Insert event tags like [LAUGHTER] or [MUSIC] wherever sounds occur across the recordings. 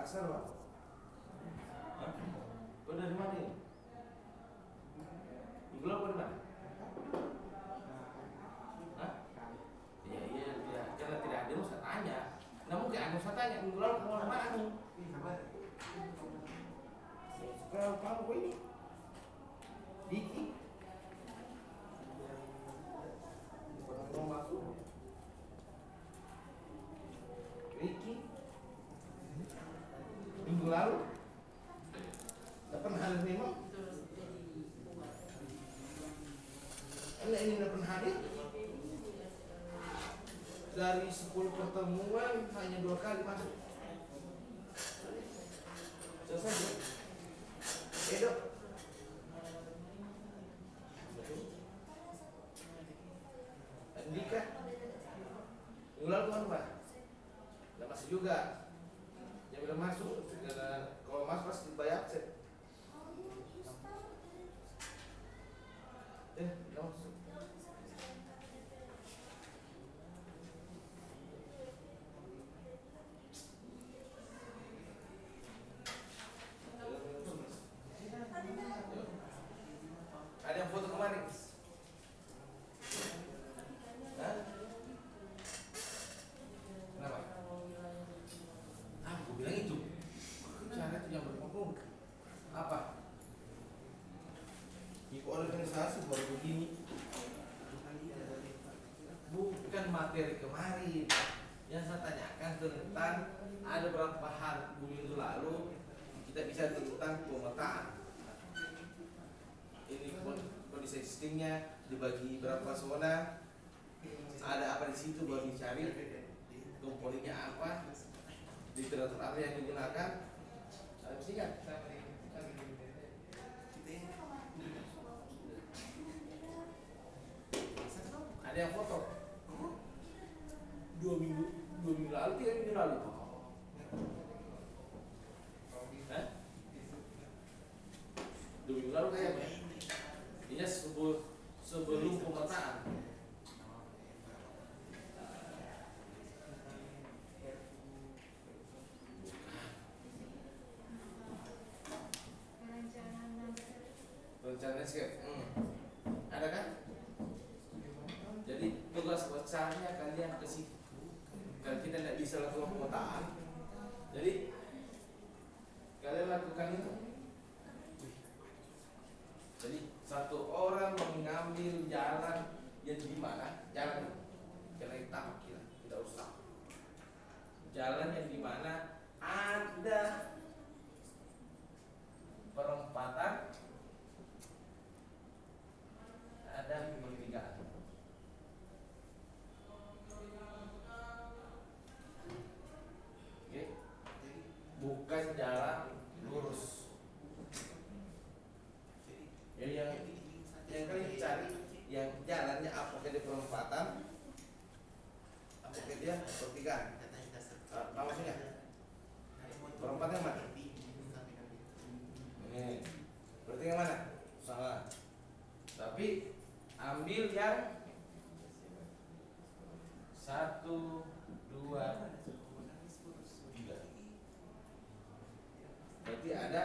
たくさんの ini pernah hadir dari 10 pertemuan hanya dua kali masuk. kan materi kemarin. Yang saya tanyakan tentang ada berapa hal minggu lalu kita bisa tentang pemetaan. Ini kondisi existingnya dibagi berapa zona ada apa di situ baru dicari komponennya apa literatur apa yang digunakan perencanaan landscape hmm. ada kan jadi tugas bocahnya kalian ke situ kalau kita tidak bisa lakukan pemetaan Satu, dua, tiga. Berarti ada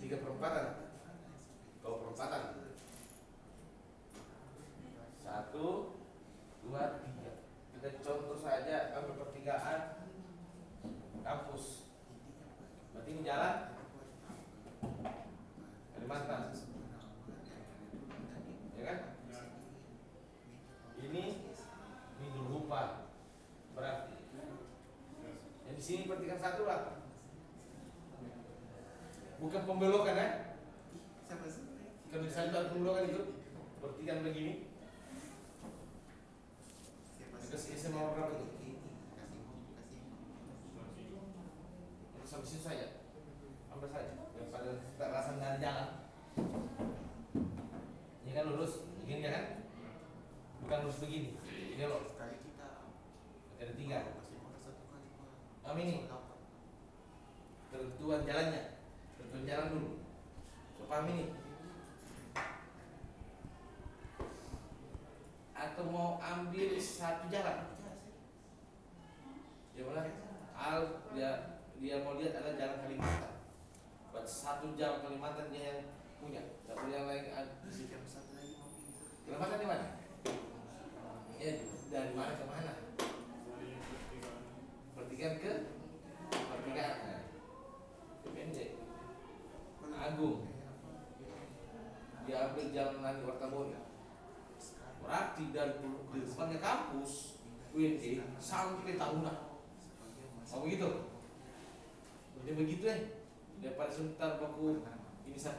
tiga perempatan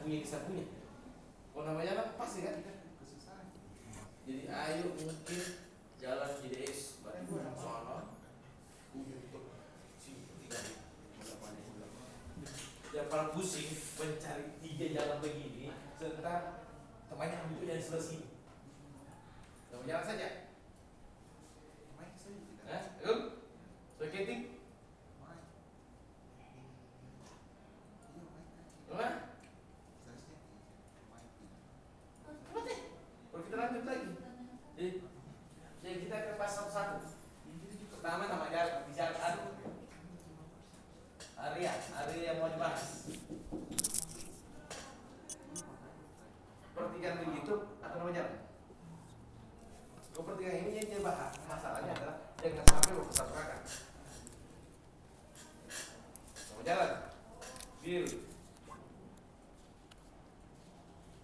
ini saya punya ini saya punya kalau nama jalan pasti kan jadi ayo mungkin jalan JDS bareng sono untuk sini tiga daripada pusing mencari tiga jalan begini sebentar temannya ambil yang sebelah sini Kamu jalan saja Main saja tidak Hah? Yuk, skating, Main Iya main mana? Seharusnya main Mati. Kalau kita lanjut lagi, jadi, jadi kita ke pasal satu. Pertama nama jalan, bicara anu. Area, area yang mau dibahas. Pertigaan begitu atau nama jalan? Kalau pertigaan ini yang dia bahas, masalahnya adalah jangan sampai lo satu kakak. Nama jalan, bil,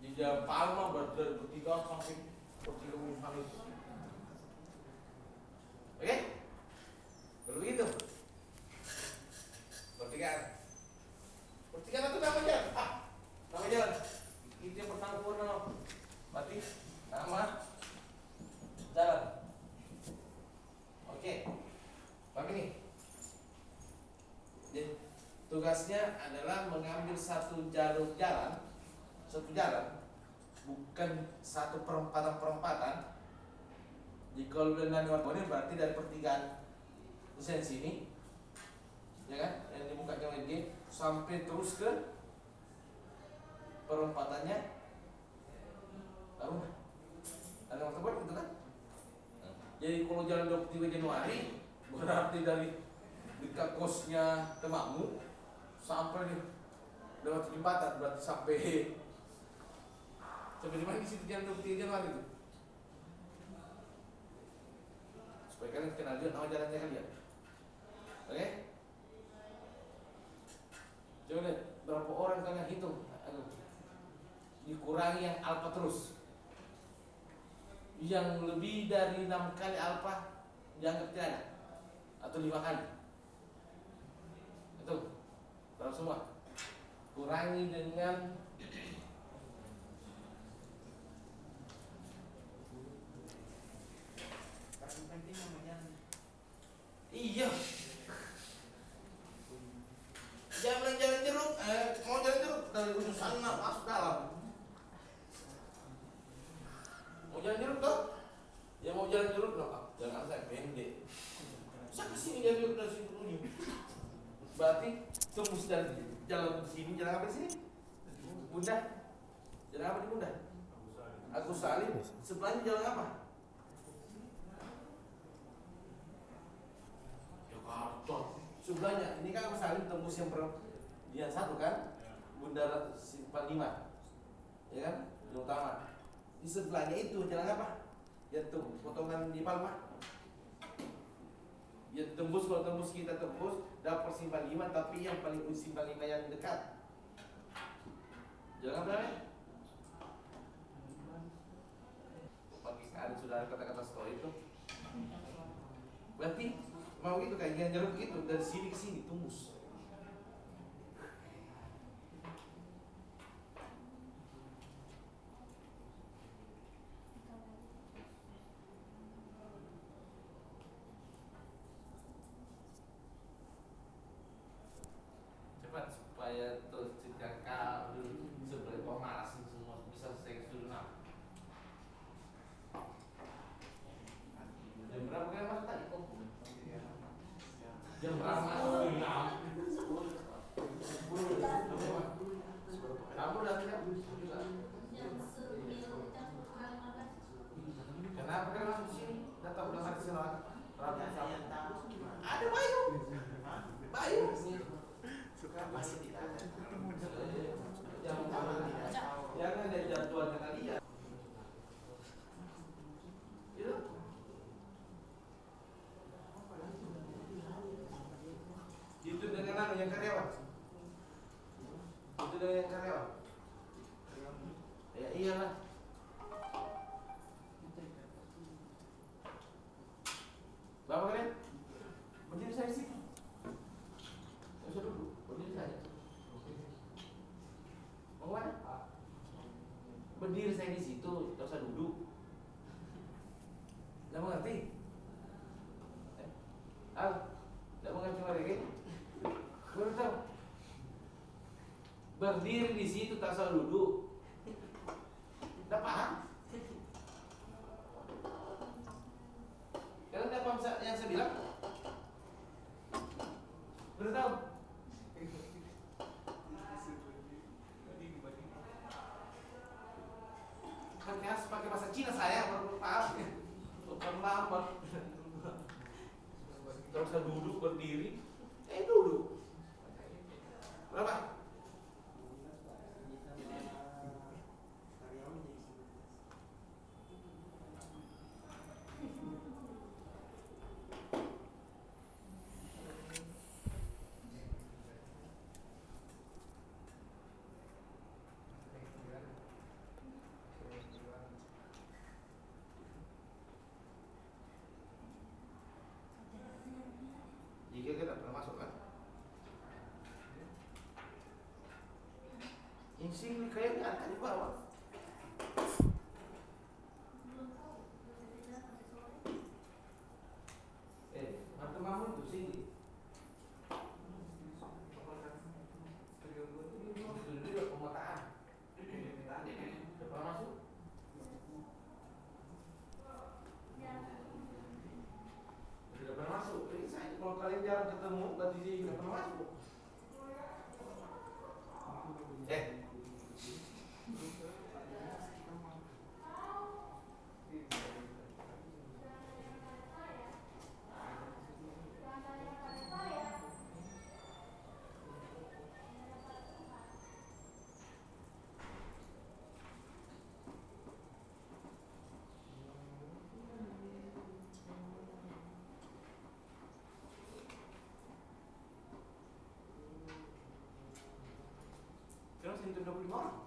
di jam Palma ber- bertiga sampai bertiga puluh kali. Oke? Kalau begitu, pertigaan. Pertigaan itu nama jalan. Ah, nama jalan. Itu yang pertama purna. Berarti nama jalan. Oke. Paham ini? Jadi tugasnya adalah mengambil satu jalur jalan, satu jalan, bukan satu perempatan-perempatan. Jadi kalau dengan ini berarti dari pertigaan Husein sini, ya kan, yang dibuka jalan G sampai terus ke perempatannya Taruna. Ada yang terbuat gitu kan? Jadi kalau jalan 23 Januari berarti dari dekat kosnya temakmu sampai di lewat jembatan berarti sampai sampai di mana di situ jalan 23 Januari itu? Supaya kalian kenal juga nama jalannya kalian. Oke? Coba lihat berapa orang kalian hitung. Aduh. Dikurangi yang alfa terus. Yang lebih dari enam kali alfa dianggap tidak ada atau lima kali. Itu berapa semua? Kurangi dengan Iya. Jangan bilang jalan jeruk, eh, mau jalan jeruk dari ujung sana masuk dalam. Mau jalan jeruk toh? Ya mau jalan jeruk loh, Pak. jangan saya pendek. Saya ke sini jalan jeruk dari sini ujung. Berarti tembus dari jalan sini, jalan apa sini? Bunda. Jalan apa di Bunda? Agus Salim. Sebelahnya jalan apa? Jakarta. Sebelahnya, ini kan Mas Salim tembus yang per yang satu kan? Bunda Simpang 5. Ya kan? Yang utama. Di sebelahnya itu jalan apa? Tembus potongan di Palma. Ya tembus kalau tembus kita tembus dapat persimpangan lima tapi yang paling simpang lima yang dekat. Jangan berani. Pagi sekali sudah kata-kata story itu. Berarti mau itu kayak nyeruk gitu dari sini ke sini tembus. berdiri di situ tak selalu duduk. Tidak paham? Kalian tidak paham yang saya bilang? سيكليكال يعني أنواع kingdom nobody wants.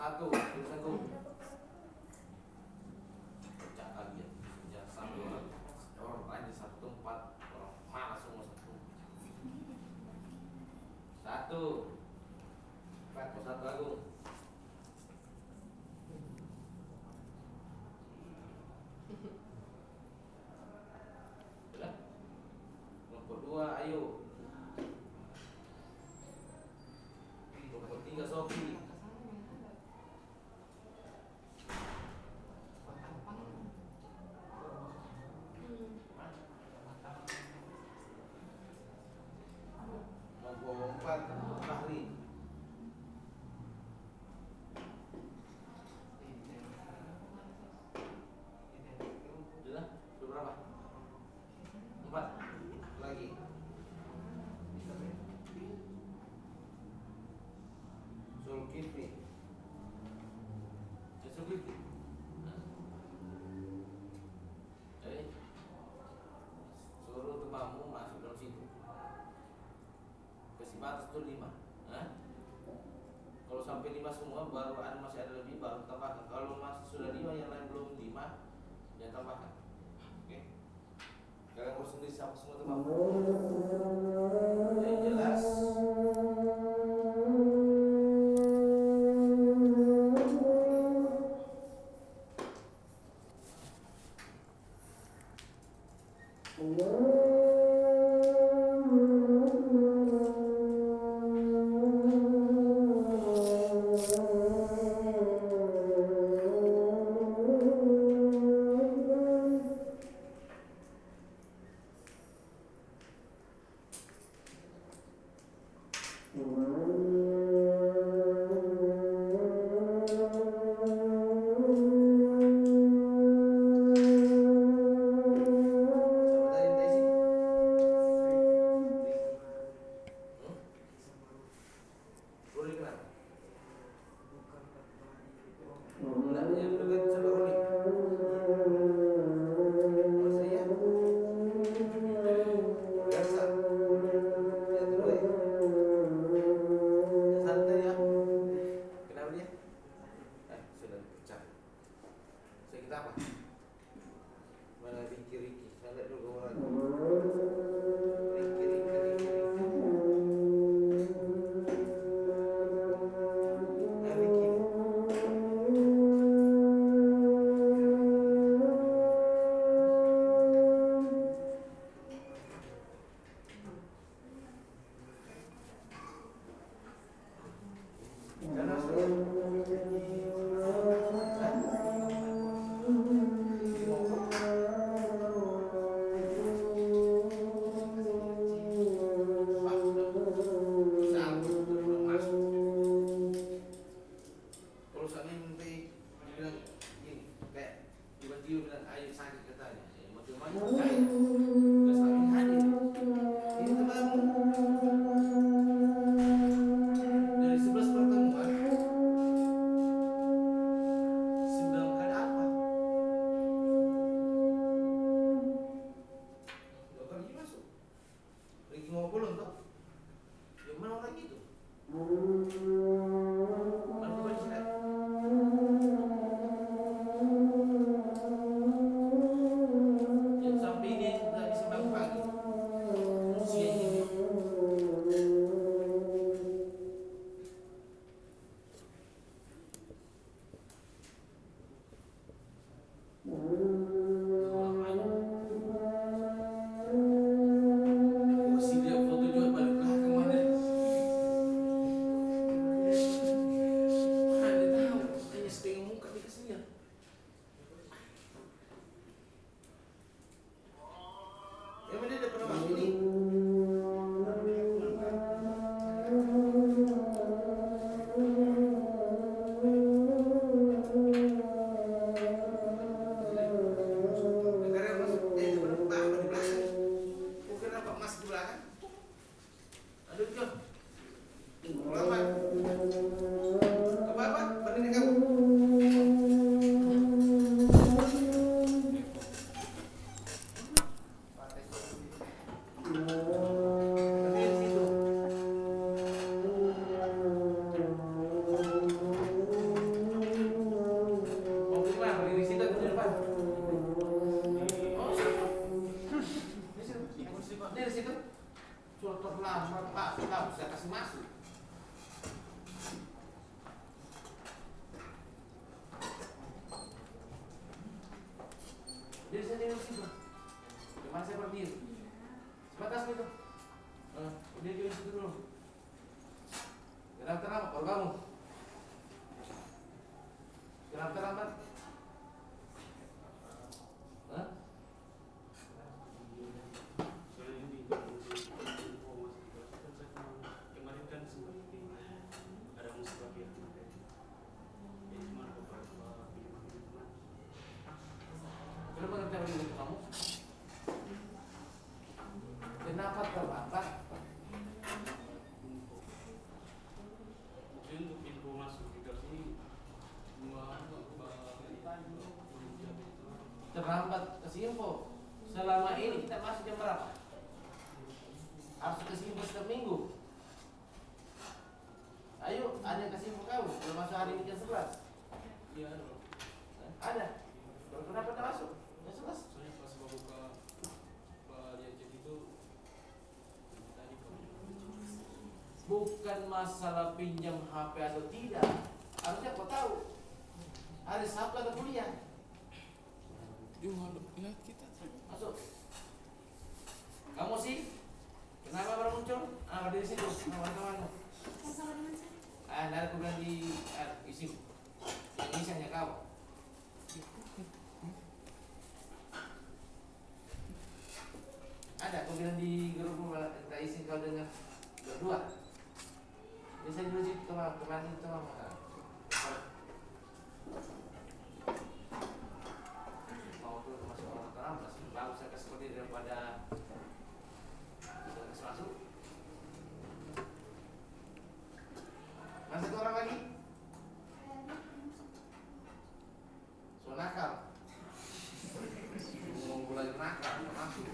三个，就是三个。lima. Kalau sampai lima semua baru an masih ada lebih Terlambat kasih info. Selama ini kita masih jam berapa? Harus kasih info setiap minggu. Ayo, ada kasih info kamu. Belum masuk hari ini jam 11 Iya, ada. Baru kenapa tidak masuk? Jam 11. Soalnya pas gua buka chat itu. Bukan masalah pinjam HP atau tidak. Harusnya kau tahu. Hari Sabtu ada kuliah. Jual ya kita Masuk. Kamu sih? Kenapa baru muncul? Ah, berdiri situ. Nama kawanmu. Sama dengan saya. Ah, nanti aku bilang di ah, isi. Yang isi hanya kau. Ada, aku bilang di grup malah kita isi kau dengan berdua. Bisa dulu sih teman teman itu teman. Mau tuh masuk orang terang, masih bagus saya kasih seperti daripada kita kasih masuk. Masih satu orang lagi? So nakal. Mau mulai nakal, nggak masuk.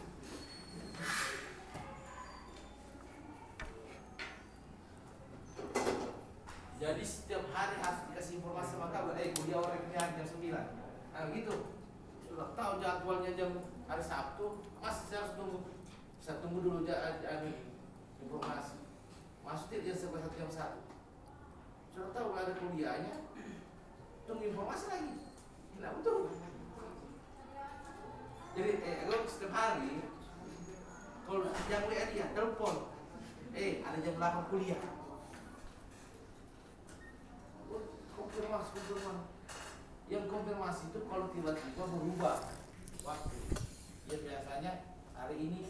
Jadi setiap hari harus dikasih informasi sama kamu, eh kuliah orang ini hari jam 9 Nah gitu Sudah tahu jadwalnya jam hari Sabtu Masih saya harus tunggu Saya tunggu dulu ja- ja- anu, informasi Masuk tidak jam 11 jam 1 Sudah tahu ada kuliahnya Tunggu informasi lagi Nah betul Jadi eh, kalau setiap hari Kalau yang WA dia telepon Eh ada jam 8 kuliah konfirmasi konfirmasi yang konfirmasi itu kalau tiba-tiba berubah waktu ya biasanya hari ini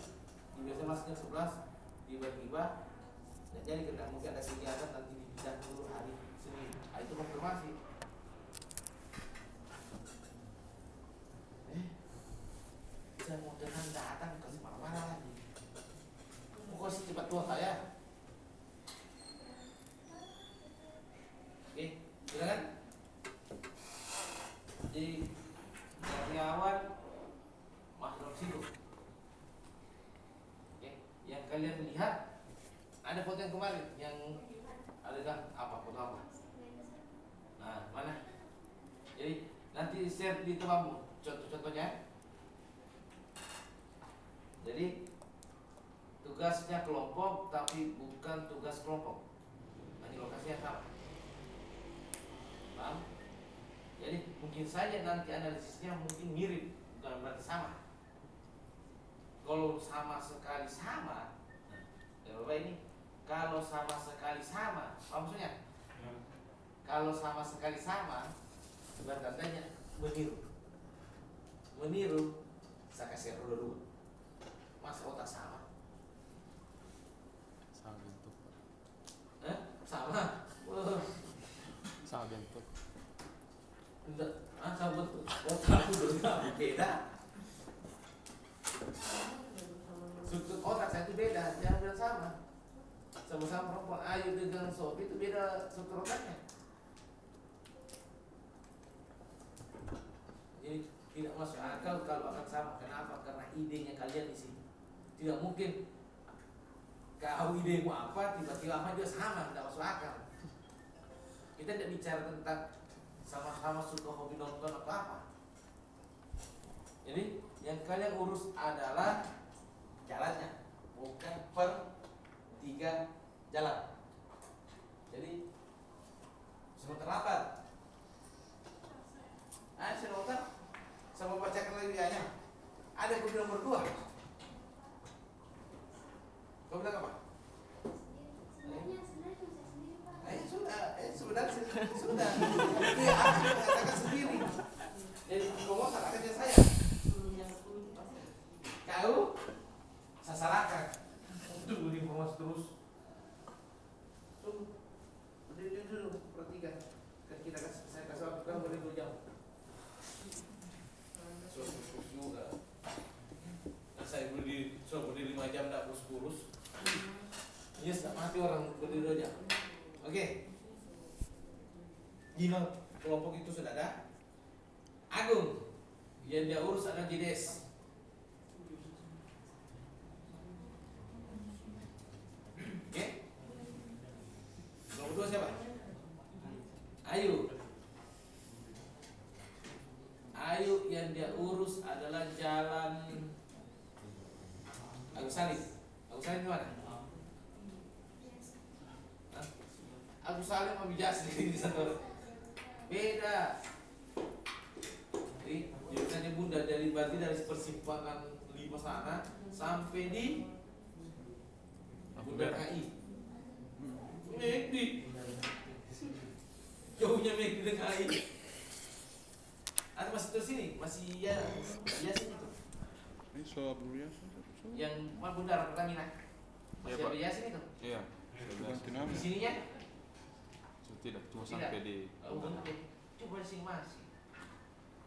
di biasa masuknya 11 tiba-tiba ya jadi kita mungkin ada kegiatan nanti dipindah dulu hari Senin nah, itu konfirmasi eh saya mau tenang datang kasih marah-marah lagi mau kasih cepat tua saya Oke, silakan. Jadi dari awal masuk situ. Oke, yang kalian lihat ada foto yang kemarin yang ada kan apa foto apa? Nah, mana? Jadi nanti share di temanmu contoh-contohnya. Jadi tugasnya kelompok tapi bukan tugas kelompok. Hanya lokasinya sama. Paham? Jadi mungkin saja nanti analisisnya mungkin mirip, bukan berarti sama. Kalau sama sekali sama, nah, ya Bapak ini kalau sama sekali sama, apa maksudnya? Kalau sama sekali sama, berarti tandanya meniru. Meniru, saya kasih error dulu. Masa otak sama? sama bentuk Pak. Eh? Sama? Wah. sama bentuk Enggak, ah sama betul. Oh tahu dong, nggak beda. Struktur otak saya itu beda, jangan bilang sama. Sama-sama perempuan Ayu dengan Sofi itu beda otaknya. Jadi tidak masuk akal kalau akan sama. Kenapa? Karena idenya kalian di sini. Tidak mungkin kau idemu apa, tiba-tiba apa juga sama, tidak masuk akal. Kita tidak bicara tentang sama-sama suka hobi nonton atau apa. Jadi yang kalian urus adalah jalannya, bukan per tiga jalan. Jadi semua terlambat. Ah, saya nonton sama bacakan lagi nya. Ada yang bilang berdua. Kau bilang apa? Sebenarnya. Eh sudah, eh sudah. Ini aku yang mengatakan sendiri. Jadi ngomong salahkan dia saya. Kau saya salahkan. Tunggu di informasi terus. Tunggu. Berdiri dulu, perhatikan. Kan kita kasih saya kasih waktu kamu berdiri dua jam. So, kurus juga. Nah, saya berdiri, so berdiri lima jam tidak kurus-kurus. Yes, tak mati orang berdiri dua jam. Oke. Gino, kelompok itu sudah ada. Agung, yang dia urus adalah JDS. Oke. Nomor dua siapa? Ayu. Ayu yang dia urus adalah jalan Agus Salim. Agus Salim di mana? Hah? Agus Salim sama Bijasni di satu. Beda. Jadi jurusannya bunda dari berarti dari persimpangan lima sana sampai di Bunda KI. Mekdi. Jauhnya Mekdi dengan KI. Atau masih terus sini, masih ya biasa gitu. Ini soal biasa. Yang mana bunda Pertamina? Masih Iya, Pak. biasa itu. Iya. Ganti nama. Di sininya Tidak, cuma Tidak. sampai di Oh, bener. Coba di sini masih.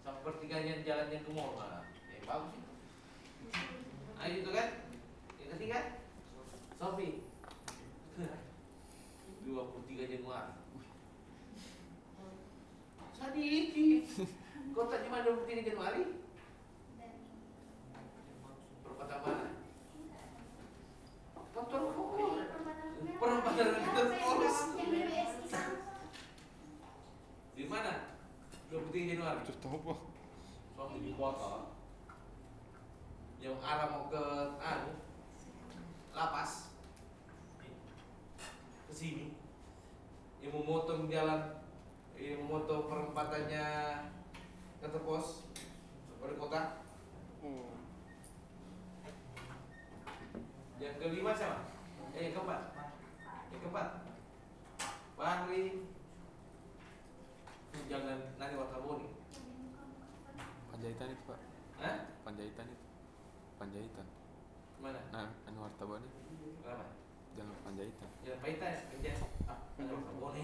Sampai pertigaan jalan yang ke mall. Ya bagus itu. Ayo itu kan. Yang ketiga Sofi. 23 Januari. Sadiki. Kota cuma 23 Januari. Perempatan mana? Perempatan kantor Polres. Di mana? 23 Januari. Terus tahu? Suami di kota yang arah mau ke anu lapas ke sini yang memotong jalan yang memotong perempatannya kantor pos pada kota Oh. yang kelima siapa? Eh yang keempat yang keempat Bahri jangan nanti Wataboni Panjaitan itu pak Hah? Panjaitan itu Panjaitan Mana? Nah, anu wartawan Kenapa? Jalan Panjaitan Jalan Paitan, kerja ah, Jangan Wataboni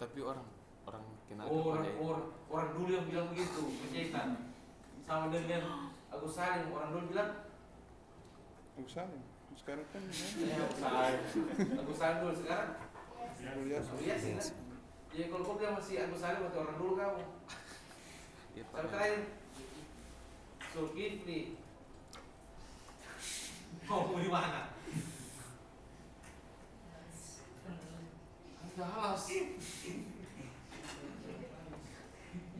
Tapi orang Orang kenal Oh, orang, Panjaitan orang, orang dulu yang bilang begitu, penjahitan. Sama dengan Agus Salim, orang dulu bilang, Oh saling. Sekarang kan eh, Agus Salim. Agus Salim dulu sekarang, iya sih kan? Jadi kalau kau bilang masih Agus Salim atau orang dulu kamu. Pak Sampai terakhir, Zulkifli. Mau di mana? Halas.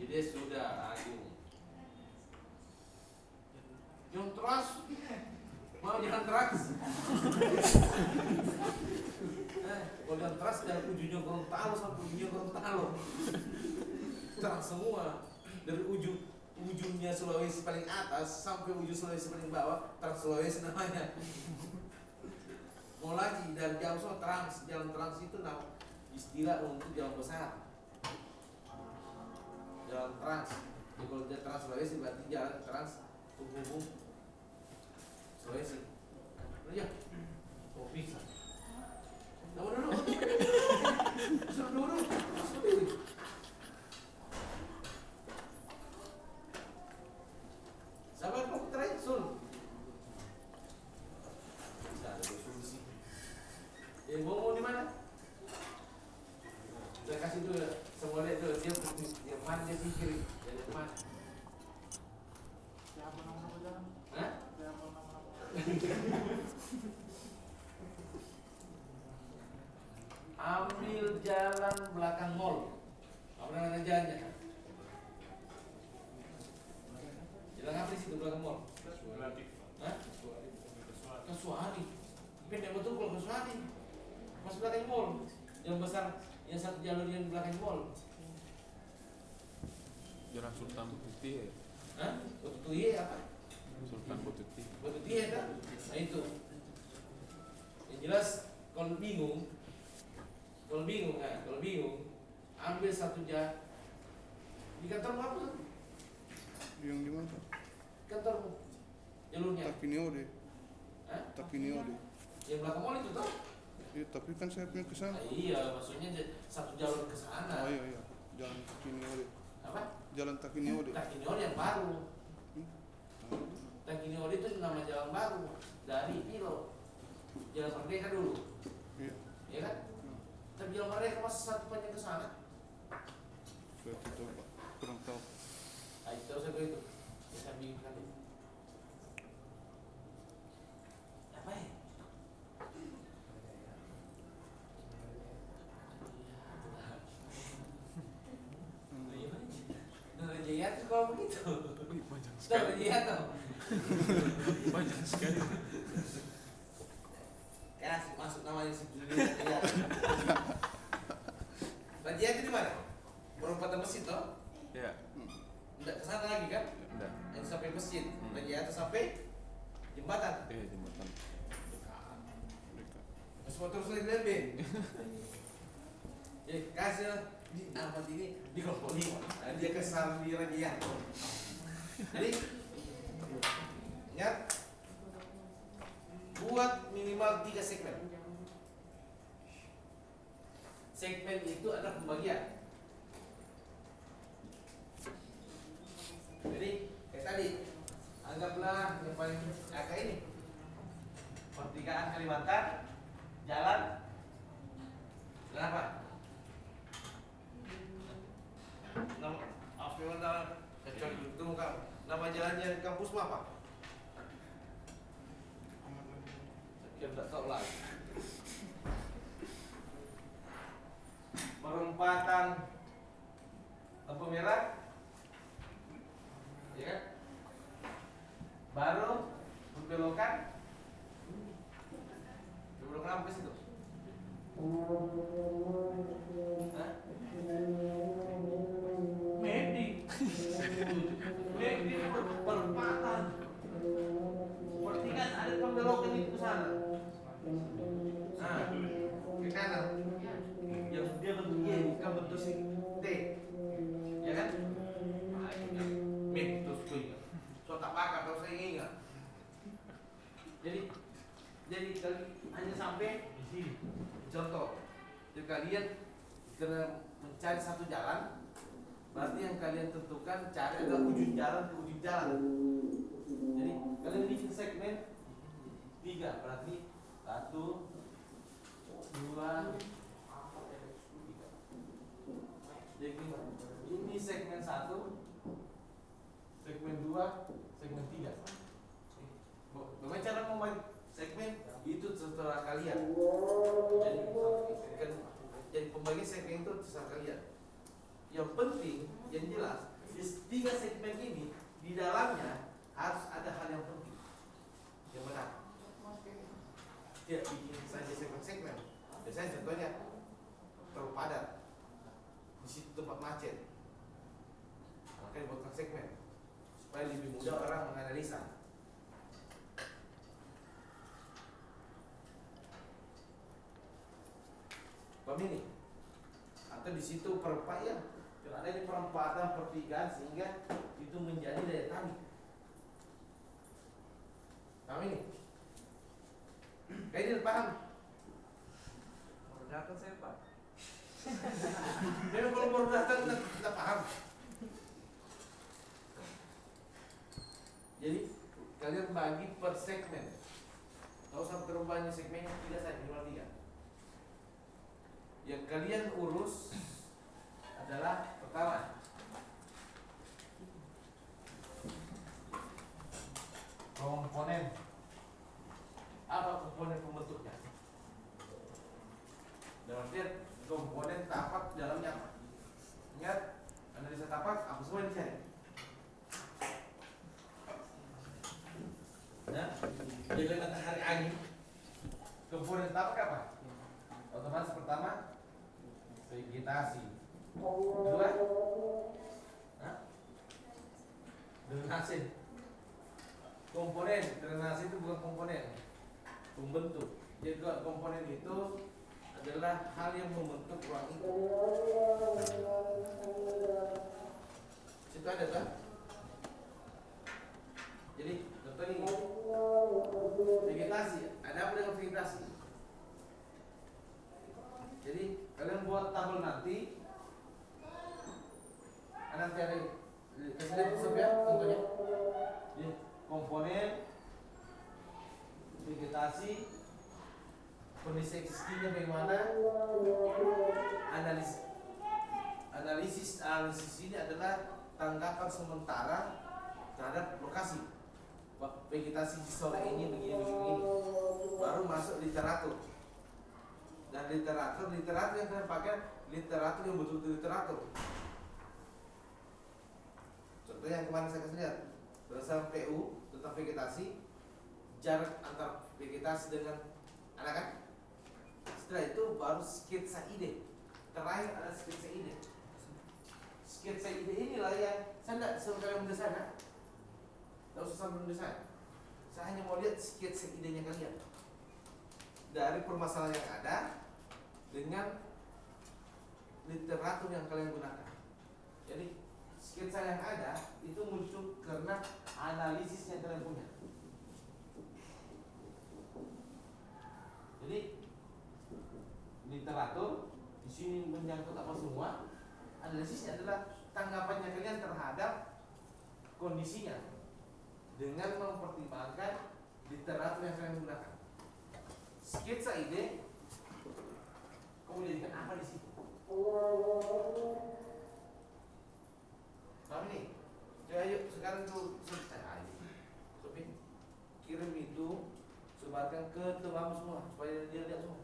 Jadi sudah aduh. Yang teras mau jalan teras. eh, kalau jalan teras dari ujungnya Gorontalo sampai ujungnya Gorontalo. Terang semua dari ujung ujungnya Sulawesi paling atas sampai ujung Sulawesi paling bawah Trans Sulawesi namanya. Mau lagi dari jauh semua trans jalan trans itu nama istilah untuk jalan besar. Jalan trans. Jadi kalau dia trans Sulawesi berarti jalan trans penghubung Sulawesi. Ya, oh bisa. Tunggu dulu. Dulu. Dulu. Sabar kok terakhir Sul. Bisa ada dua solusi. Eh mau mau di mana? Saya kasih dulu semua lihat dulu dia dia mana dia pikir dia mana. Hah? Ambil jalan belakang mall. Apa namanya jalannya? Jalan apa di situ belakang mall? Hah? Kesuari. Pendek betul kalau Kesuari. Pas belakang mall. Yang besar, yang satu jalur yang di belakang mall. Jalan Ya Hah? Betul iya apa? Sultan Putih Betul iya kan? Nah itu. Yang jelas kalau bingung, kalau bingung ya, kalau bingung, ambil satu jam di kantormu apa? Yang di mana? Kantormu jalurnya. Tapi Niode. Hah? Tapi Niode. Yang belakang mall itu toh? Iya, tapi kan saya punya ke sana. Nah, iya, maksudnya satu jalur ke sana. Oh iya iya. Jalan Niode. Apa? Jalan Taki Niode. Takiniori yang baru. Hmm. Takiniori itu nama jalan baru dari Pilo. Jalan Merdeka dulu, Iya. ya kan? Tapi jalan Merdeka masih satu panjang ke sana. Saya tidak. Kurang tahu. Nah, itu saya. Ya, saya bingung kali. Apa ya? tuh kalau begitu. Wih, panjang Tuh, sekali. lihat tuh. Panjang sekali. Kasih masuk namanya lihat. Rajiat itu di mana? Perempatan masjid toh? Ya, Enggak ke sana lagi kan? enggak. Yang sampai masjid. Hmm. Rajiat itu sampai jembatan. Eh, jembatan. Dekat. Terus lagi lebih. Jadi kasih di Ahmad ini di kelompok. Nah, dia kesal di Rajiat. Jadi ingat buat minimal tiga segmen. Segmen itu ada pembagian. Jadi kayak tadi anggaplah yang paling kayak ini pertigaan Kalimantan Ini? Atau di situ perempatan ada di perempatan pertigaan sehingga itu menjadi daya tarik. Paham ini? Kayak ini paham? Baru datang saya pak. Memang kalau baru datang tidak, tidak paham. Jadi kalian bagi per segmen. Tahu sampai banyak segmennya? Tiga saja, minimal tiga. Yang kalian urus adalah pertama komponen. Apa komponen pembentuknya? Dalam artian komponen tapak dalamnya apa? Ingat, analisa tapak apa semua yang dicari? Ya, jadi matahari angin. Komponen tapak apa? Otomatis pertama vegetasi. Kedua, Hah? drenase. Komponen drenase itu bukan komponen, pembentuk. Jadi dua komponen itu adalah hal yang membentuk ruang itu. Situ ada kan? Jadi contoh ini vegetasi. Ada apa dengan vegetasi? Jadi kalian buat tabel nanti. Nanti ada kasih lihat ya contohnya. Jadi komponen vegetasi kondisi existingnya bagaimana analisis analisis analisis ini adalah tanggapan sementara terhadap lokasi vegetasi di sore ini begini begini baru masuk literatur dan literatur literatur yang kalian pakai literatur yang betul-betul literatur Contohnya yang kemarin saya kasih lihat berdasarkan PU tentang vegetasi jarak antar vegetasi dengan ada kan? Setelah itu baru sketsa ide. Terakhir ada sketsa ide. Sketsa ide inilah yang saya tidak kalian mendesain, ya. Tidak usah sambil mendesain. Saya hanya mau lihat sketsa idenya kalian dari permasalahan yang ada dengan literatur yang kalian gunakan. Jadi sketsa yang ada itu muncul karena analisis yang kalian punya. Jadi literatur di sini menyangkut apa semua. Analisisnya adalah tanggapannya kalian terhadap kondisinya dengan mempertimbangkan literatur yang kalian gunakan. Sketsa ide kemudian dengan apa di situ? Paham nih? Ya ayo sekarang tuh selesai aja. Sopi kirim itu sebarkan ke teman semua supaya dia lihat semua.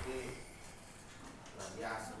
Oke. Nah, biasa.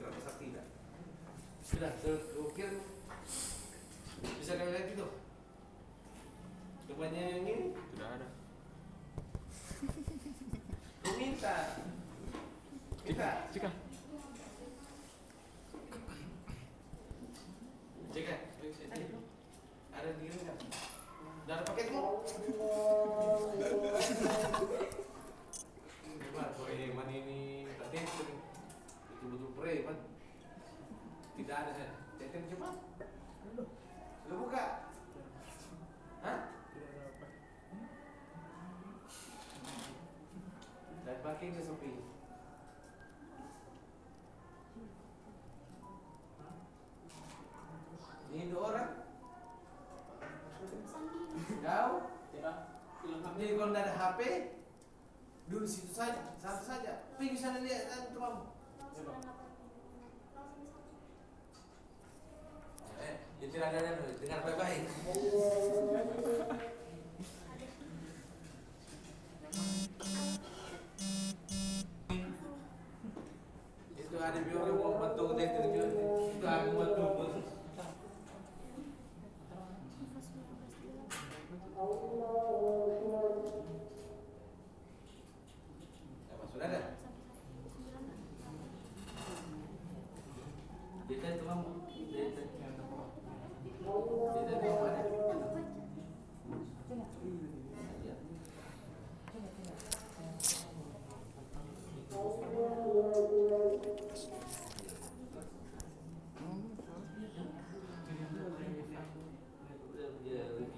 ikrar besar tidak. Sudah, terukir bisa kalian lihat itu. Temannya yang ini, Tidak ada. [LAUGHS] lu minta. Minta. Cika. Cek kan? Ada di? Udah ada paketmu? Gimana [LAUGHS] preman ini tadi betul-betul preman. Tidak ada saya. Cetin cepat. Lu buka. Hah? Dan ke sepi. Ini dua orang. Kau? Jadi kalau tidak ada HP, duduk situ saja, satu saja. Pergi sana lihat kan dengar baik-baik. Itu ada biar bantu deh itu itu aku bantu. Apa sudah ada? Kita itu mau kita kita itu mau ada. Ya. Ya, lebih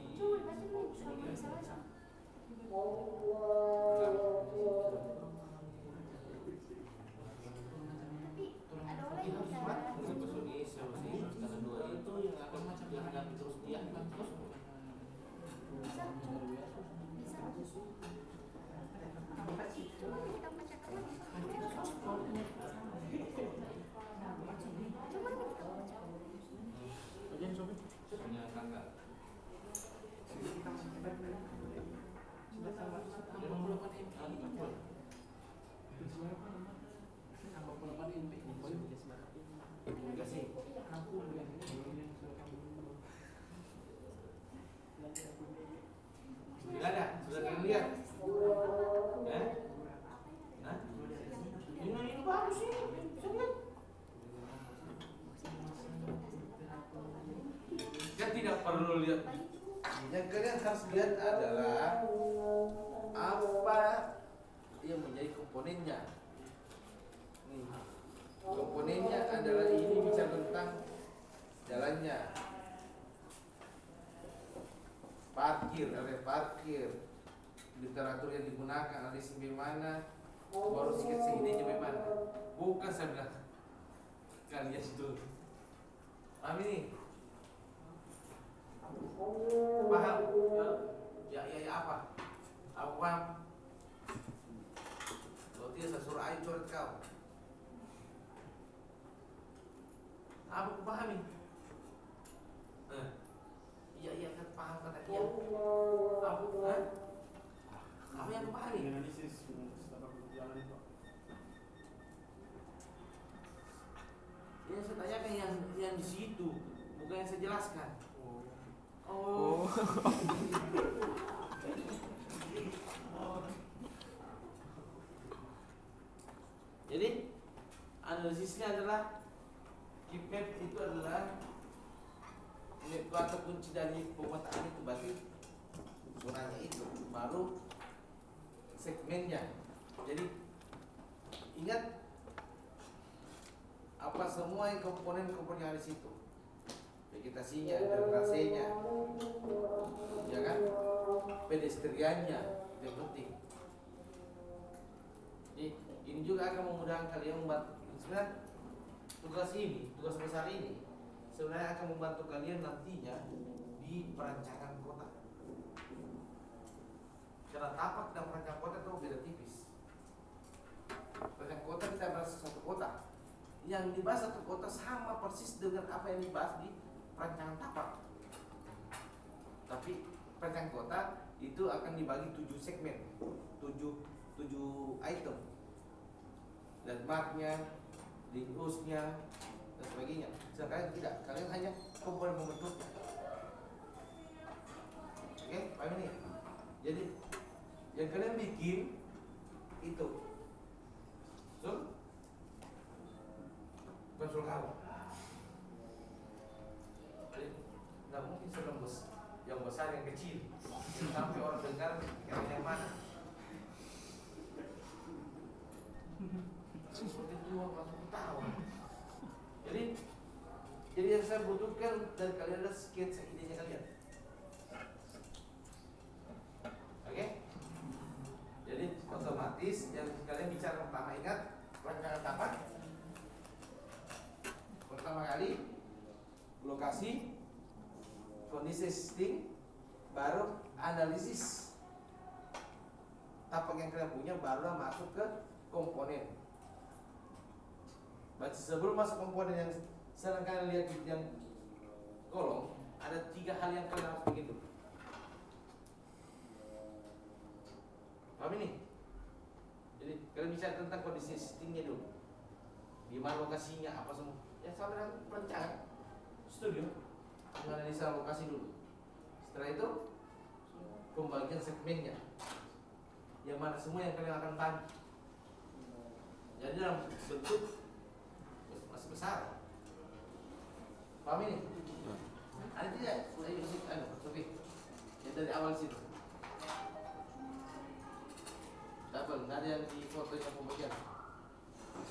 Terima kasih. Sudah ada, sudah kalian lihat. Eh? Nah, ini ini bagus ini. Sudah. Kan tidak perlu lihat. Yang kalian harus lihat adalah apa yang menjadi komponennya. Komponennya adalah ini bicara tentang jalannya. Parkir, area parkir, literatur yang digunakan, ada bagaimana, baru sketsa idenya bagaimana. Bukan saya bilang kalian itu. Paham ini? Paham? Ya, ya, ya apa? Apa? Kalau tidak saya suruh ayo coret kau. Apa kau pahami? Eh, Iya, iya, kan paham kata dia. Apa? Hah? Apa yang kau pahami? Analisis. Yang saya tanyakan yang yang di situ, bukan yang saya jelaskan. Oh. Jadi analisisnya adalah map itu adalah itu atau kunci dari pemetaan itu berarti zonanya itu baru segmennya. Jadi ingat apa semua yang komponen-komponen yang ada di situ vegetasinya, drainasenya, ya kan, pedestriannya yang penting. Jadi ini juga akan memudahkan kalian membantu. Sebenarnya tugas ini, tugas besar ini sebenarnya akan membantu kalian nantinya di perancangan kota. Karena tapak dan perancangan kota itu beda tipis. Perancangan kota kita bahas satu kota. Yang dibahas satu kota sama persis dengan apa yang dibahas di perancangan tapak. Tapi perancangan kota itu akan dibagi tujuh segmen, tujuh tujuh item, landmarknya, linusnya, dan sebagainya. Sedangkan tidak, kalian hanya komponen pembentuknya. Oke, paham ini? Jadi yang kalian bikin itu, betul? Suruh kamu. Nggak mungkin bos yang besar yang kecil. Sampai orang dengar yang mana? Seperti orang langsung tahu jadi jadi yang saya butuhkan dari kalian adalah sketsa idenya kalian. Oke? Jadi otomatis yang kalian bicara pertama ingat rancangan tapak pertama kali lokasi kondisi existing baru analisis. Tapak yang kalian punya barulah masuk ke komponen. Berarti sebelum masuk komponen yang sekarang kalian lihat di yang kolom ada tiga hal yang kalian harus dulu paham ini? Jadi kalian bicara tentang kondisi existingnya dulu. Di mana lokasinya apa semua. Ya sama dengan perencanaan studio menganalisa lokasi dulu. Setelah itu pembagian segmennya. Yang mana semua yang kalian akan bagi jadi dalam bentuk masih besar paham ini? Ada tidak? Dari situ anu Sofi. Yang dari awal situ. Double ada yang di fotonya pembagian.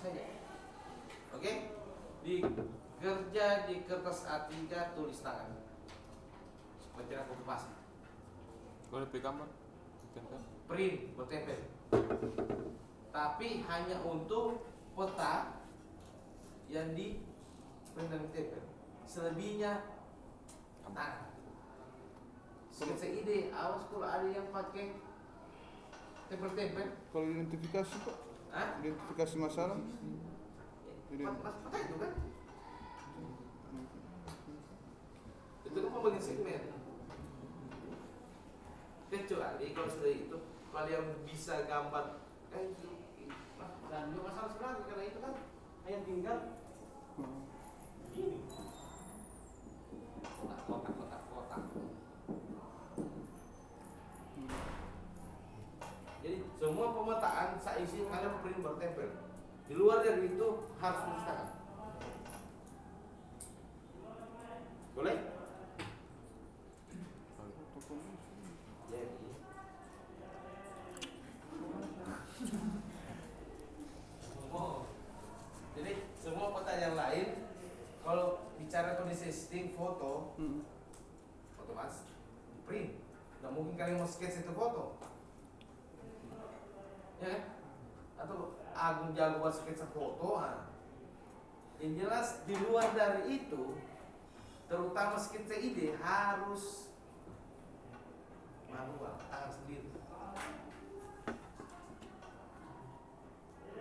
Saja oke? Di kerja di kertas A3 tulis tangan supaya tidak kopi paste Boleh? Tempel. print bertempel tapi hanya untuk peta yang di print dan tempel selebihnya tangan sketsa ide awas kalau ada yang pakai tempel-tempel Kalau identifikasi Pak, Hah? identifikasi masalah. Eh, mas, mas peta itu kan itu kan pembagian segmen. Kecuali kalau sudah itu kalau yang bisa gambar Mas, dan juga masalah sebenarnya karena itu kan hanya tinggal ini. Jadi semua pemetaan saya isi kalian print bertempel. Di luar dari itu harus tangan boleh jadi semua jadi semua peta yang lain kalau bicara kondisi existing foto Hmm. foto mas print Nah, mungkin kalian mau sketsa itu foto. Ya kan? Atau Agung jago buat sketsa foto. ah. Yang jelas di luar dari itu, terutama sketsa ide harus manual, tangan sendiri.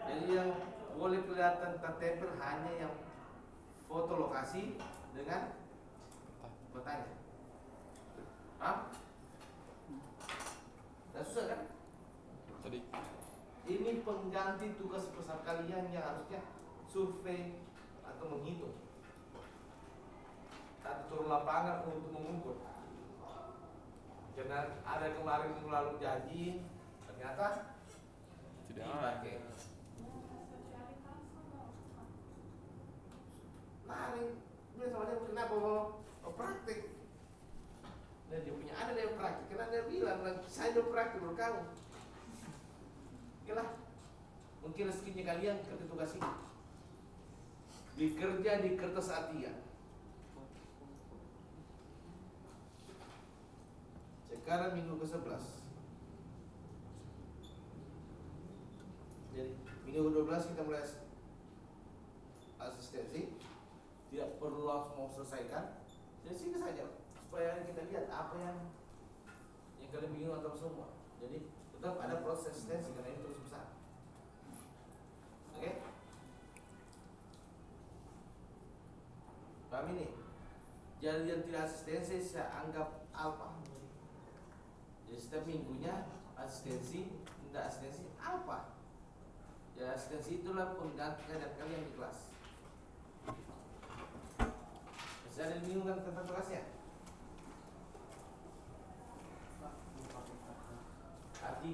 Jadi yang boleh kelihatan tertempel hanya yang foto lokasi dengan petanya. Paham? Tidak susah kan? Tadi Ini pengganti tugas besar kalian yang harusnya survei atau menghitung. Atau turun lapangan untuk mengukur. Karena ada kemarin minggu lalu janji, ternyata tidak dipakai. ada. Bilang sama dia kenapa mau mau praktik? Nah dia punya ada dia praktik, karena dia bilang saya udah praktik baru kamu. Oke lah, mungkin rezekinya kalian kerja tugas ini. Dikerja di kertas Atia. Sekarang minggu ke-11 Jadi minggu ke-12 kita mulai as- asistensi Tidak perlu langsung mau selesaikan. Jadi sini saja Supaya kita lihat apa yang Yang kalian bingung atau semua. Jadi tetap ada proses asistensi Karena ini terus besar. Oke? Paham ini? Jadi yang tidak asistensi saya anggap alpha Jadi setiap minggunya asistensi Tidak asistensi alpha Ya asistensi itulah pengganti kalian di kelas Masih ada bingung kan tentang kelasnya? A3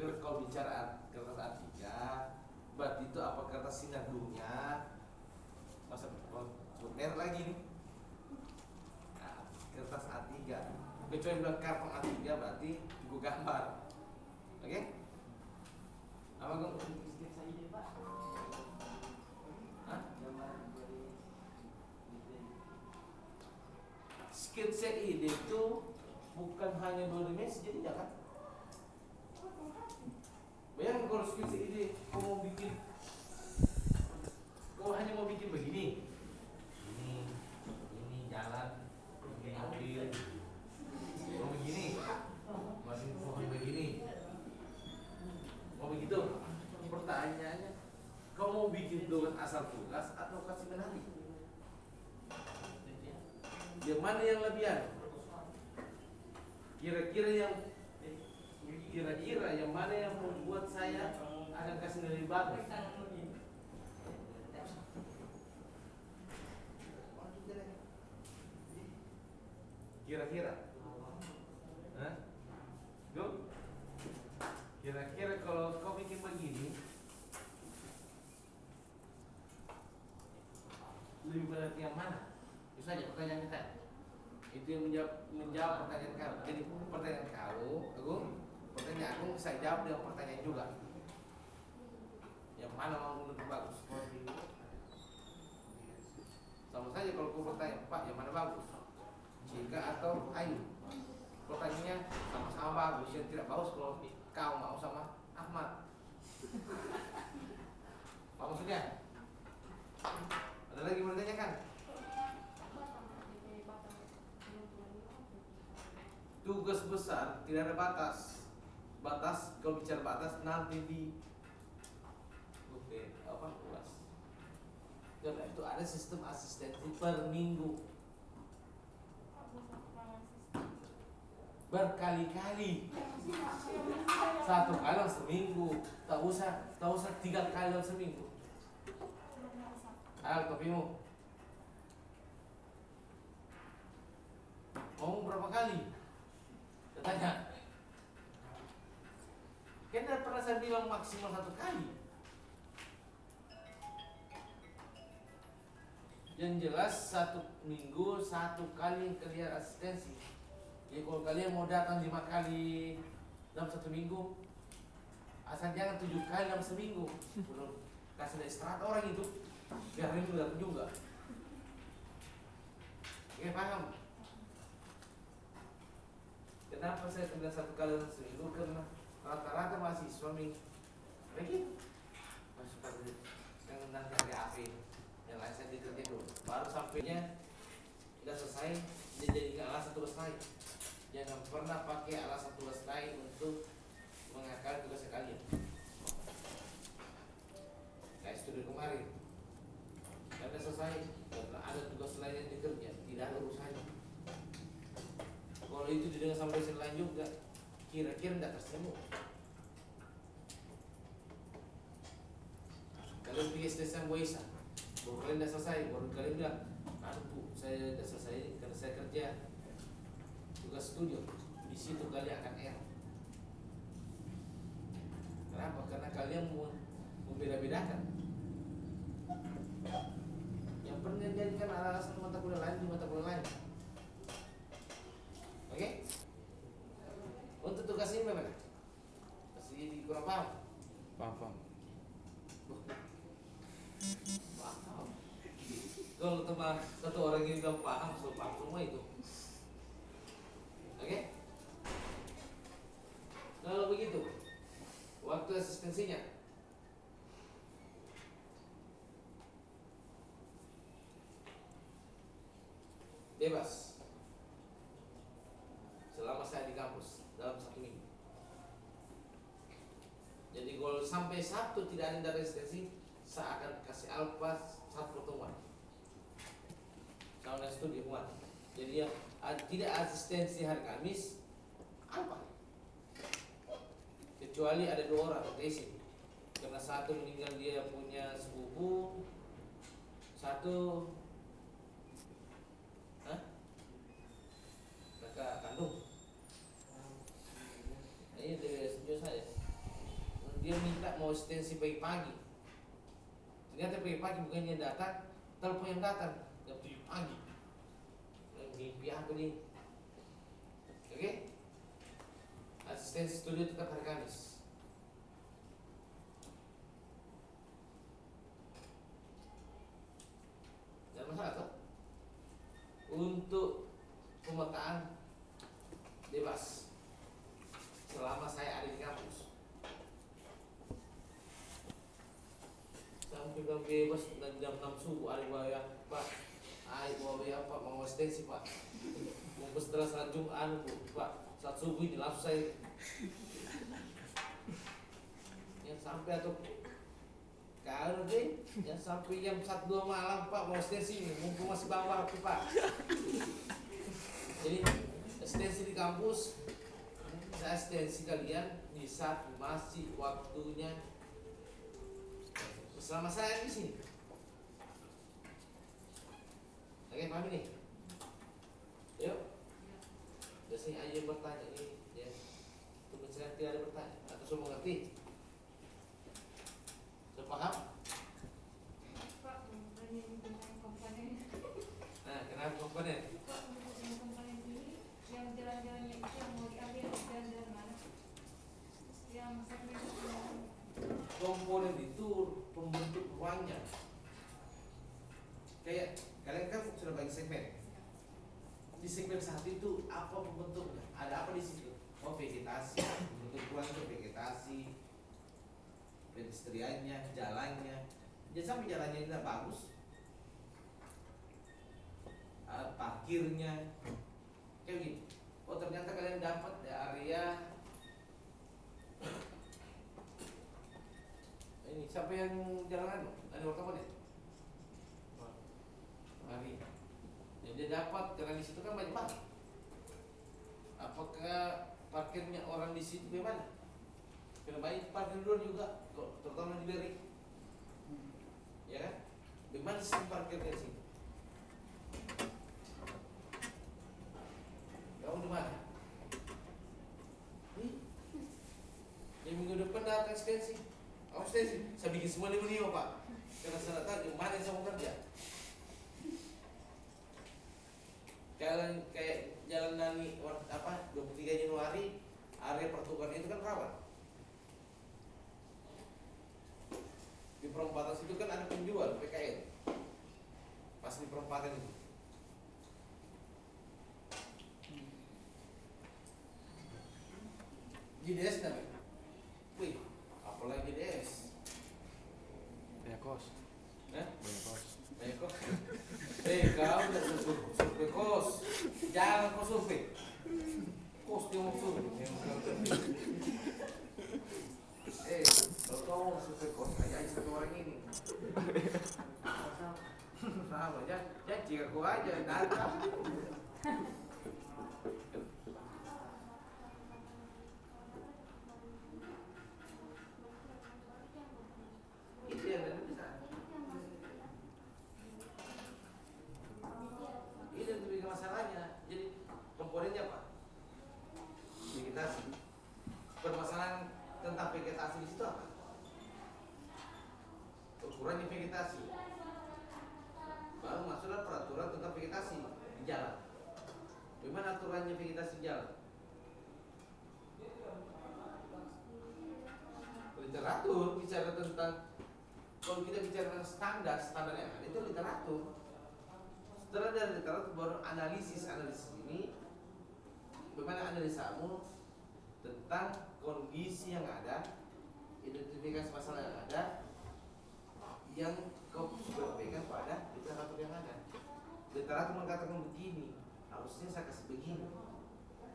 Ger- Kalau bicara kertas A3 Berarti itu apa kertas sinardunya Masa merek lagi nih? Nah, Kertas A3 Kecuali bilang karton A3 berarti gue gambar. Oke? Apa Sketsa ide itu bukan hanya dua dimensi jadinya kan? Bayangkan kalau sketsa ide kau mau bikin Kau hanya mau bikin begini Ini Ini jalan Ini mobil Mau begini Masih pohon begini Mau begitu? Pertanyaannya Kau mau bikin dengan asal tugas atau kasih menari? Yang mana yang lebihan? Kira-kira yang Kira-kira yang mana yang membuat saya akan kasih nilai bagus? Kira-kira? Kira-kira kalau kau bikin begini Lebih berat yang mana? Saja pertanyaan kita Itu yang menjawab, menjawab pertanyaan kau Jadi pertanyaan kau, Agung Pertanyaan Agung saya jawab dengan pertanyaan juga Yang mana mau lebih bagus? Sama saja kalau kau bertanya, Pak yang mana bagus? Jika atau Ayu Pertanyaannya sama-sama bagus Yang tidak bagus kalau kau mau sama Ahmad Apa maksudnya? Ada lagi mau ditanyakan? Tugas besar tidak ada batas. Batas, kalau bicara batas nanti di apa? Kelas Karena itu ada sistem asistensi per minggu. Berkali-kali. Satu kali seminggu. Tak usah tak usah tiga kali dalam seminggu ayo kopimu mau berapa kali tanya kan pernah saya bilang maksimal satu kali yang jelas satu minggu satu kali kalian asistensi jadi kalau kalian mau datang lima kali dalam satu minggu, asal jangan tujuh kali dalam seminggu. Belum kasih ada istirahat orang itu, biar rindu datang juga. Oke paham? Kenapa saya bilang satu kali dalam seminggu? Karena rata-rata nih begitu. Masuk pada yang nanti hari akhir yang lain saya dikerja dulu. Baru sampainya udah selesai dia jadikan alasan tugas lain. Jangan pernah pakai alasan tugas lain untuk mengakali tugas kalian. Kayak studi kemarin, karena selesai ada tugas lain yang dikerja, tidak ada urusannya. Kalau itu didengar sama dosen lain juga, kira-kira tidak tersinggung. Kalian pergi yang Boisa, baru kalian tidak selesai, baru kalian bilang, aduh bu, saya tidak selesai karena saya kerja tugas studio. Di situ kalian akan error. Kenapa? Karena kalian mau membeda-bedakan. Yang pernah jadikan alasan mata kuliah lain di mata kuliah lain. Oke? Untuk tugas ini bagaimana? Masih kurang paham? Paham, paham. Paham. Kalau teman satu orang ini bilang paham, so paham semua itu. Oke? Kalau begitu, waktu asistensinya bebas selama saya di kampus dalam satu minggu. Jadi kalau sampai Sabtu tidak ada asistensi, saya akan kasih alfa satu pertemuan. Dengan studi muat. Jadi yang a- tidak asistensi hari Kamis, apa? Kecuali ada dua orang rotation. Karena satu meninggal dia punya sepupu, satu kakak kandung. Nah, Ini dari sejauh saya. Dia minta mau asistensi pagi-pagi. Ternyata pagi-pagi bukan dia datang, telepon yang datang jam 7 pagi. Mimpi apa nih? Oke? Asistensi studio tetap hari Kamis. Jangan masalah toh? Untuk pemetaan bebas selama saya ada di kampus. Sampai bilang bebas dan jam 6 subuh ada bayar pak. Ay, bawa bayar pak mau asistensi pak. Mau setelah Bu, pak yang sampai yang sampai dua malam pak mau masih pak. Jadi di kampus saya kalian di saat masih waktunya. Selama saya di sini. Oke paham ini? Yuk biasanya aja yang bertanya ini ya. Teman saya tidak ada bertanya atau semua mengerti sudah paham? Pak, mau tanya tentang komponen. nah kenapa komponen? Pak, untuk yang komponen ini, yang jalan-jalannya itu yang mau diambil jalan-jalan mana? Yang segmen komponen itu pembentuk ruangnya. Kayak kalian kan sudah bagi segmen di segmen satu itu apa pembentuknya ada apa di situ? Oh vegetasi. Bentuk ruang itu vegetasi. Pedestriannya jalannya. Jangan sampai jalannya tidak bagus. Ah, parkirnya. Kayak gitu oh ternyata kalian dapat di area ini. Siapa yang jalan? Ada wartawan ya? Hari jadi dia dapat karena di situ kan banyak banget. Apakah parkirnya orang di situ bagaimana karena banyak parkir luar juga terutama di Beri ya kan? Bagaimana sistem parkirnya di situ. Kamu di mana? Yang minggu depan datang ekstensi Oh, ekstensi, saya bikin semua lima lima pak. Karena saya tak tahu di mana yang saya mau kerja Jalan kayak jalan war- apa 23 Januari area pertukaran itu kan rawan. Di perempatan situ kan ada penjual PKL pas di perempatan itu. JDS namanya wih apalagi JDS Banyak kos. Hah? Banyak kos. Eh kok Eh kau udah survei, survei kos Jangan kau survei Kos dia mau survei Eh kalau kau mau survei kos Aja satu orang ini Sama ya Ya jika kau aja datang Itu yang ada di sana Ini yang lebih masalahnya. Jadi komponennya apa? Vegetasi. Permasalahan tentang vegetasi di situ apa? Ukurannya vegetasi. Baru masuklah peraturan tentang vegetasi di jalan. Bagaimana aturannya vegetasi di jalan? Literatur bicara tentang kalau kita bicara tentang standar, standar yang ada itu literatur setelah dari literatur baru analisis analisis ini bagaimana analisamu tentang kondisi yang ada identifikasi masalah yang ada yang kau sudah pegang pada literatur yang ada literatur mengatakan begini harusnya saya kasih begini.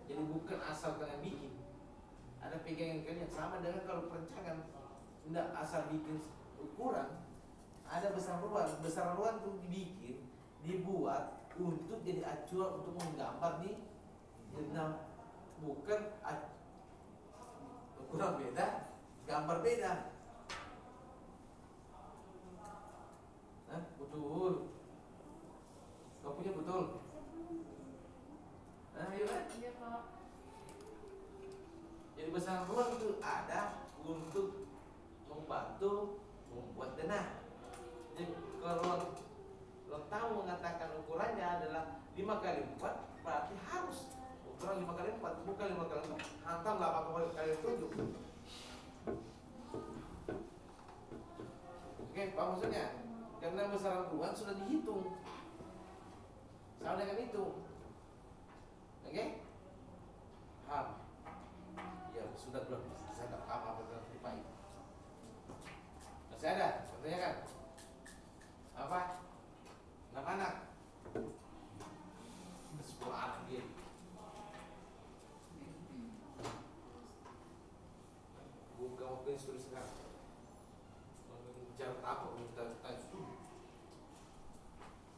Jadi bukan asal kalian bikin. Ada pegangan kalian sama dengan kalau perencanaan tidak asal bikin ukuran ada besar ruang. Besar ruang itu dibikin dibuat untuk jadi acuan untuk menggambar di dalam bukan ukuran beda gambar beda. Hah? betul kau punya betul nah iya kan Iya Pak. jadi besar ruang itu ada untuk membantu membuat denah. Jadi kalau lo tahu mengatakan ukurannya adalah 5 kali 4 berarti harus ukuran 5 kali 4 bukan 5 kali 4 hantam 8 kali 7 Oke, apa maksudnya? Karena besaran ruang sudah dihitung sama dengan itu Oke? Paham? Ya sudah belum saya tak paham apa yang dipakai. Masih ada? Katanya kan? Apa? Nama anak? Sepuluh anak dia. Bukan waktu yang sudah sekarang. Bicara apa? Minta tanya studi.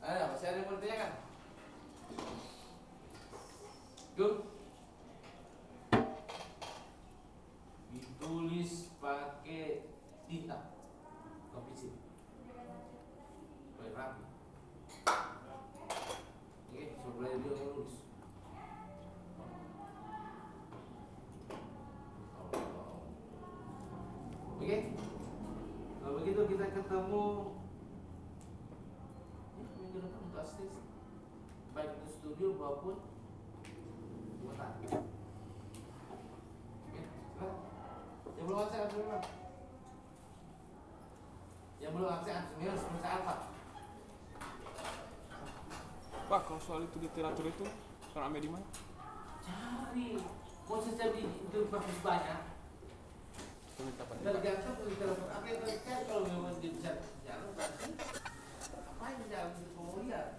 Ada? Masih ada yang mau ditanyakan? Good. ditulis pakai tinta kopi sini supaya rapi oke sebelah dia nulis oke kalau ketemu ya, minggu depan asisten baik itu studio maupun buatan yang belum akses absen dulu. Yang belum akses absen minus minus alfa. Pak, kalau soal itu literatur itu kan ambil di mana? Cari. Mau setiap di itu bagus banyak. Pada Tergantung literatur apa yang cari kalau memang dia bisa jalan berarti apa yang jalan itu pemulihan.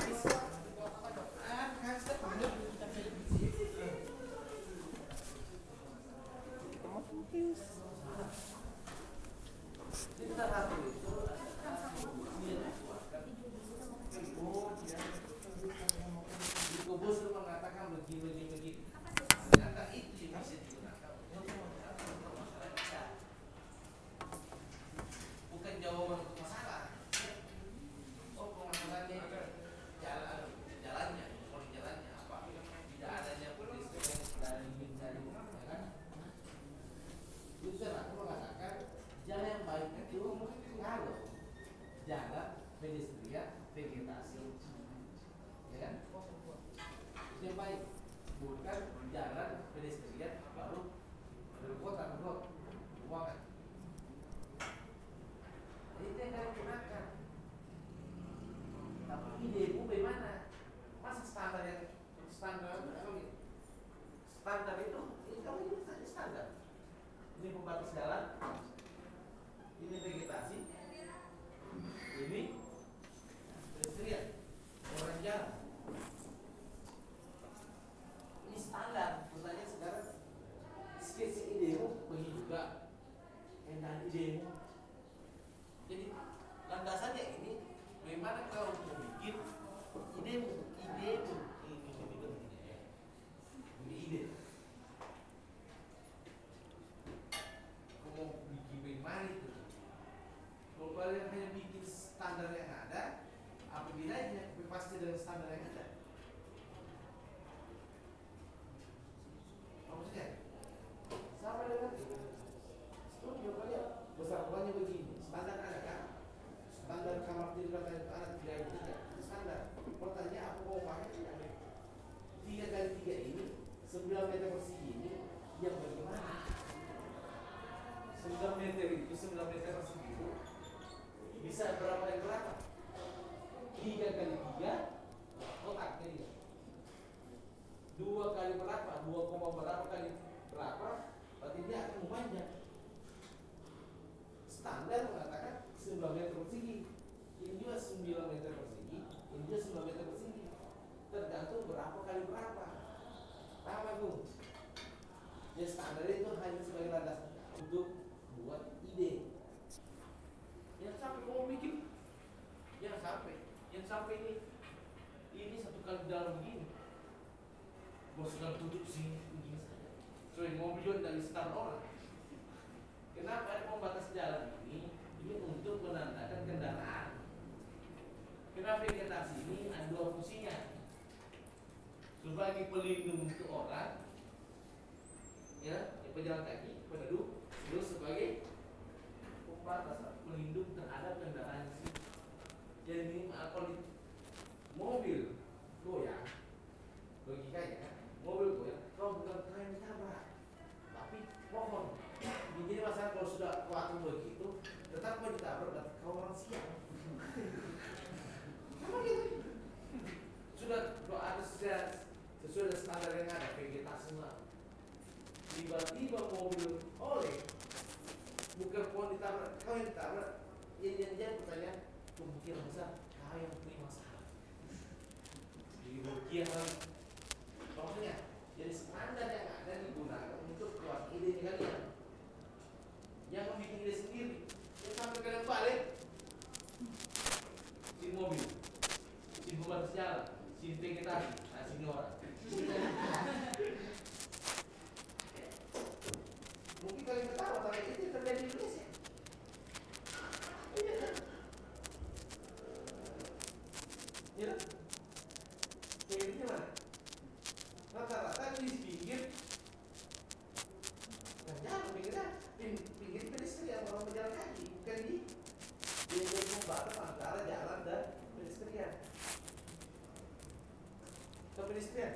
ke pedestrian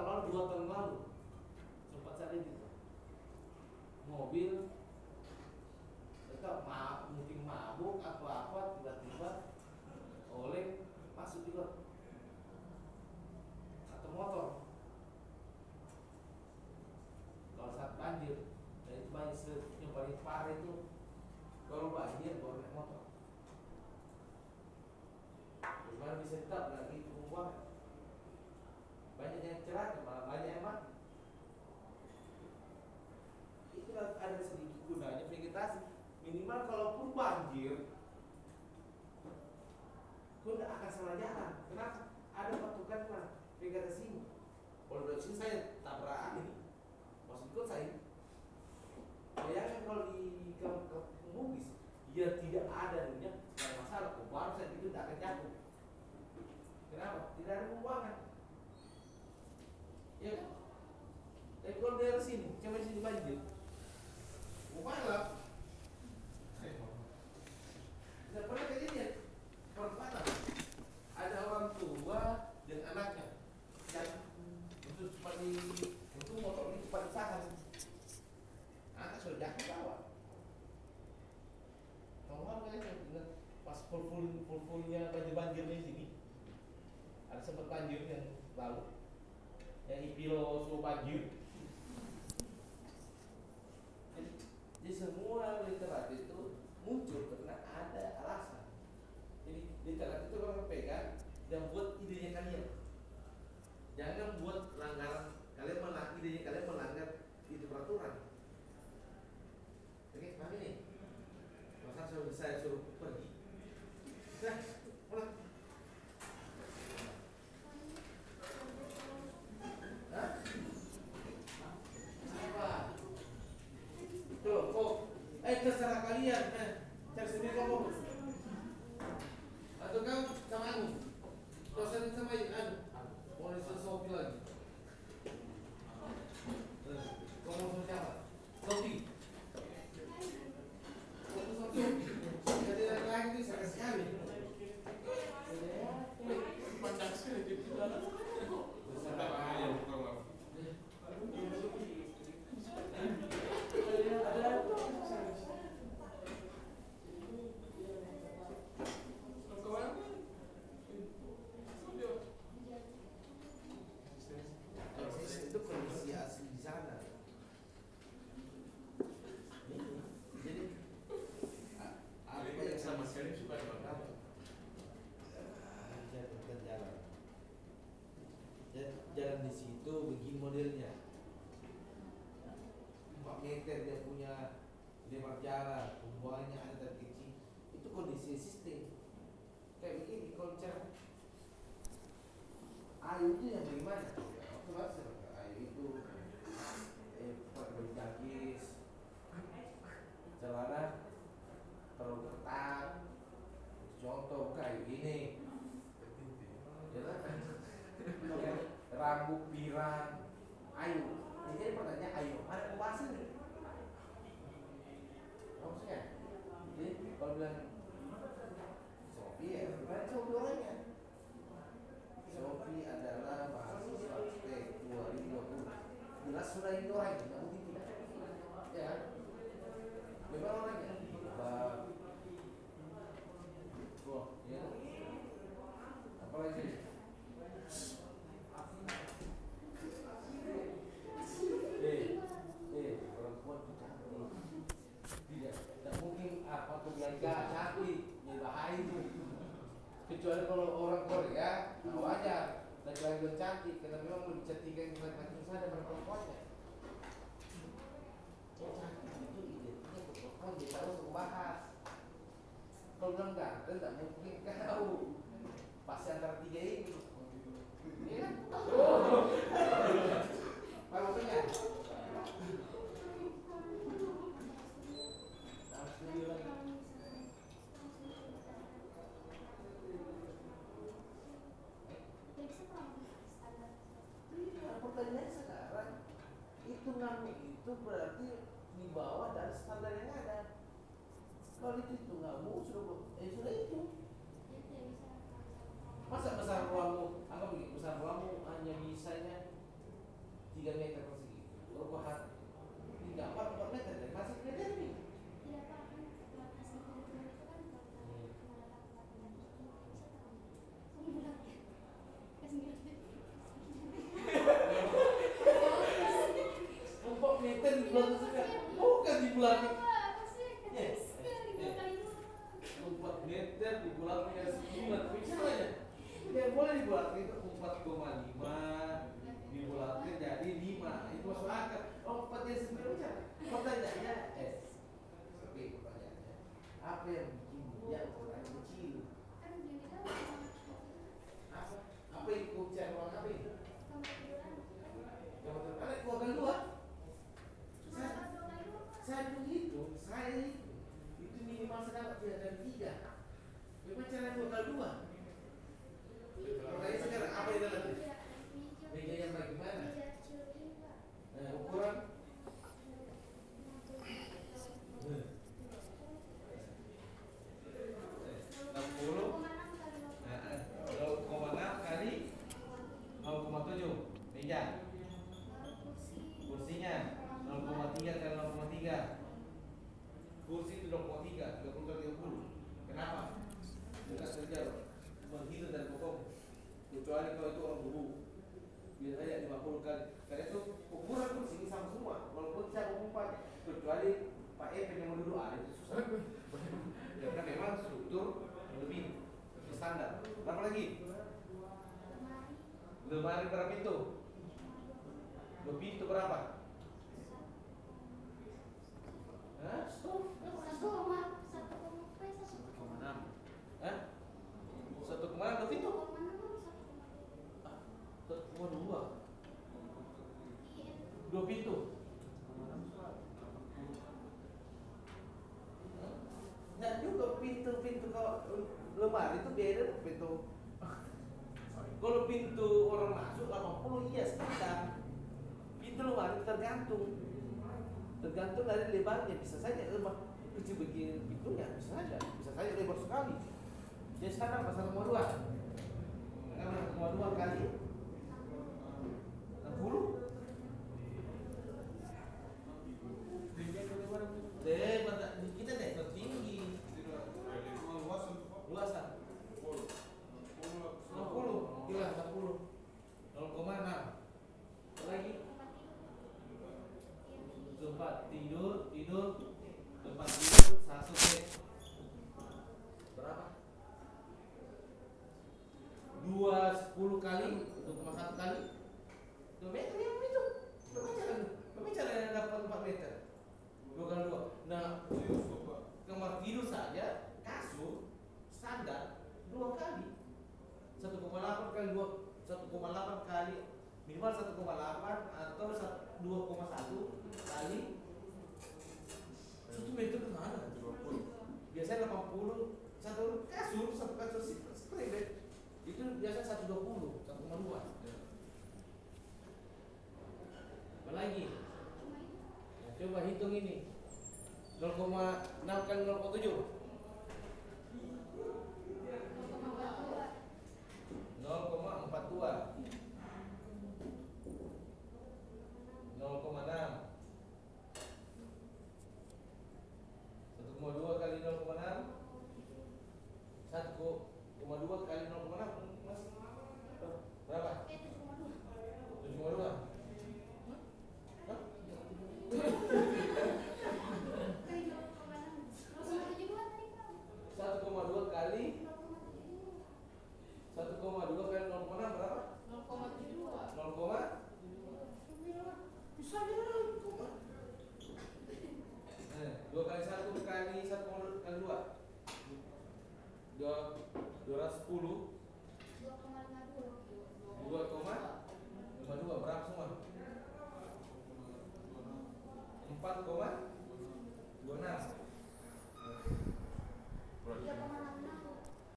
tahun lalu, dua tahun lalu. Sempat saya gitu mobil tetap ma mungkin mabuk atau apa tiba-tiba oleh masuk juga. about calidad kalau eh, itu nggak muncul eh sudah itu. Masa besar ruangmu? Anggap begini besar ruangmu hanya bisanya tiga meter. pintu pintu kalau lemari itu biaya pintu? Kalau pintu orang masuk 80 iya sekitar pintu lemari tergantung. Tergantung dari lebarnya. Bisa saja lebar kecil begini pintunya bisa saja. Bisa saja lebar sekali. Jadi sekarang pasal nomor dua. Nomor dua kali. 60